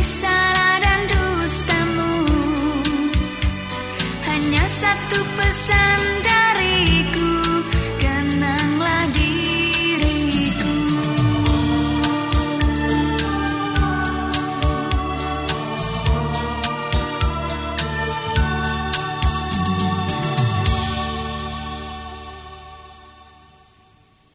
isa